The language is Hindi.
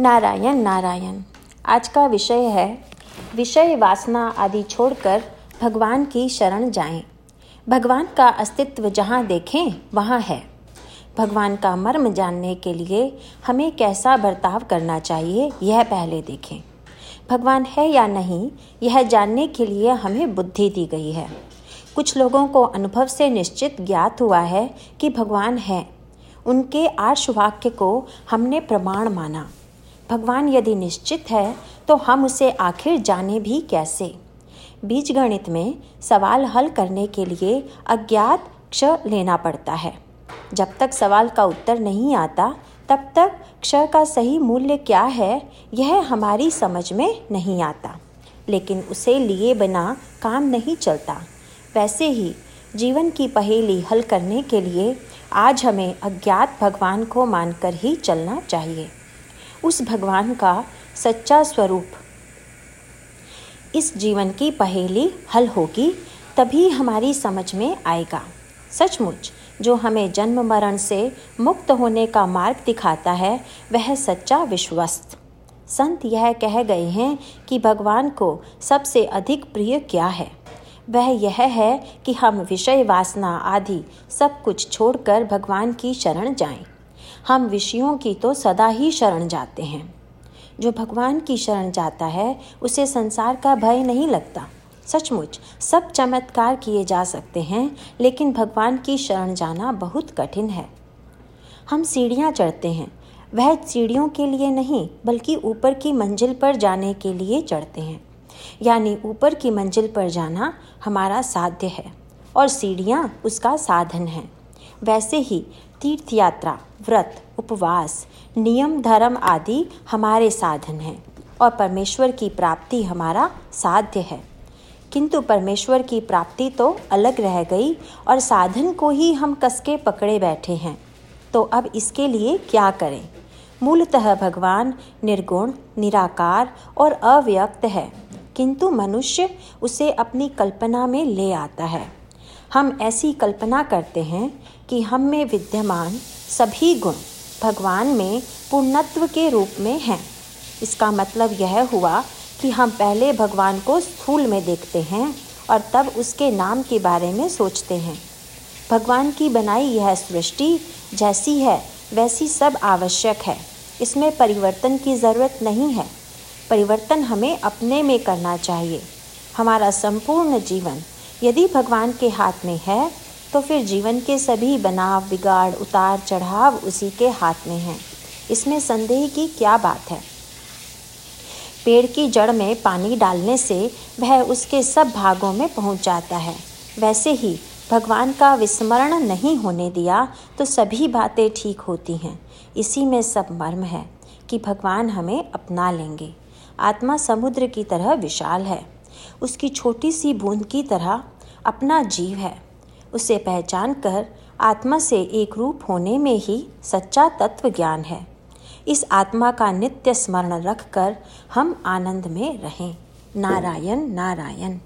नारायण नारायण। आज का विषय है, विषय वासना आदि छोड़कर भगवान की शरण जाएँ। भगवान का अस्तित्व जहाँ देखें, वहाँ है। भगवान का मर्म जानने के लिए हमें कैसा बर्ताव करना चाहिए, यह पहले देखें। भगवान है या नहीं, यह जानने के लिए हमें बुद्धि दी गई है। कुछ लोगों को अनुभव से निश्चित ज्ञात हुआ है कि भगवान है। उनके आर्ष वाक्य को हमने प्रमाण माना। भगवान यदि निश्चित है तो हम उसे आखिर जाने भी कैसे? बीजगणित में सवाल हल करने के लिए अज्ञात क्ष लेना पड़ता है। जब तक सवाल का उत्तर नहीं आता, तब तक क्ष का सही मूल्य क्या है, यह हमारी समझ में नहीं आता। लेकिन उसे लिए बिना काम नहीं चलता। वैसे ही, जीवन की पहेली हल करने के लिए आज हमें अज्ञात भगवान को मानकर ही चलना चाहिए। उस भगवान का सच्चा स्वरूप। इस जीवन की पहेली हल होगी, तभी हमारी समझ में आएगा। सचमुच, जो हमें जन्म मरण से मुक्त होने का मार्ग दिखाता है, वह सच्चा विश्वस्त। संत यह कह गए हैं कि भगवान को सबसे अधिक प्रिय क्या है? वह यह है कि हम विषय वासना आदि सब कुछ छोड़कर भगवान की शरण जाएँ। हम विषयों की तो सदा ही शरण जाते हैं। जो भगवान की शरण जाता है, उसे संसार का भय नहीं लगता। सचमुच, सब चमत्कार किए जा सकते हैं, लेकिन भगवान की शरण जाना बहुत कठिन है। हम सीढ़ियाँ चढ़ते हैं। वह सीढ़ियों के लिए नहीं, बल्कि ऊपर की मंजिल पर जाने के लिए चढ़ते हैं। यानी ऊपर की मंजिल पर जाना हमारा साध्य है, और सीढ़ियाँ उसका साधन है। वैसे ही तीर्थ यात्रा व्रत, उपवास, नियम, धर्म आदि हमारे साधन हैं और परमेश्वर की प्राप्ति हमारा साध्य है। किंतु परमेश्वर की प्राप्ति तो अलग रह गई और साधन को ही हम कसके पकड़े बैठे हैं। तो अब इसके लिए क्या करें? मूलतः भगवान निर्गुण, निराकार और अव्यक्त है। किंतु मनुष्य उसे अपनी कल्पना में ले आता है। हम ऐसी कल्पना करते हैं कि हम में विद्यमान सभी गुण भगवान में पूर्णत्व के रूप में हैं। इसका मतलब यह हुआ कि हम पहले भगवान को स्थूल में देखते हैं और तब उसके नाम के बारे में सोचते हैं। भगवान की बनाई यह सृष्टि जैसी है, वैसी सब आवश्यक है। इसमें परिवर्तन की ज़रूरत नहीं है। परिवर्तन हमें अपने में करना चाहिए। हमारा संपूर्ण जीवन यदि भगवान के हाथ में है तो फिर जीवन के सभी बनाव, बिगाड़, उतार चढ़ाव उसी के हाथ में हैं। इसमें संदेह की क्या बात है? पेड़ की जड़ में पानी डालने से वह उसके सब भागों में पहुँच जाता है। वैसे ही भगवान का विस्मरण नहीं होने दिया तो सभी बातें ठीक होती हैं। इसी में सब मर्म है कि भगवान हमें अपना लेंगे। आत्मा समुद्र की तरह विशाल है। उसकी छोटी सी बूंद की तरह अपना जीव है। उसे पहचान कर आत्मा से एक रूप होने में ही सच्चा तत्व ज्ञान है। इस आत्मा का नित्य स्मरण रखकर हम आनंद में रहें। नारायण नारायण।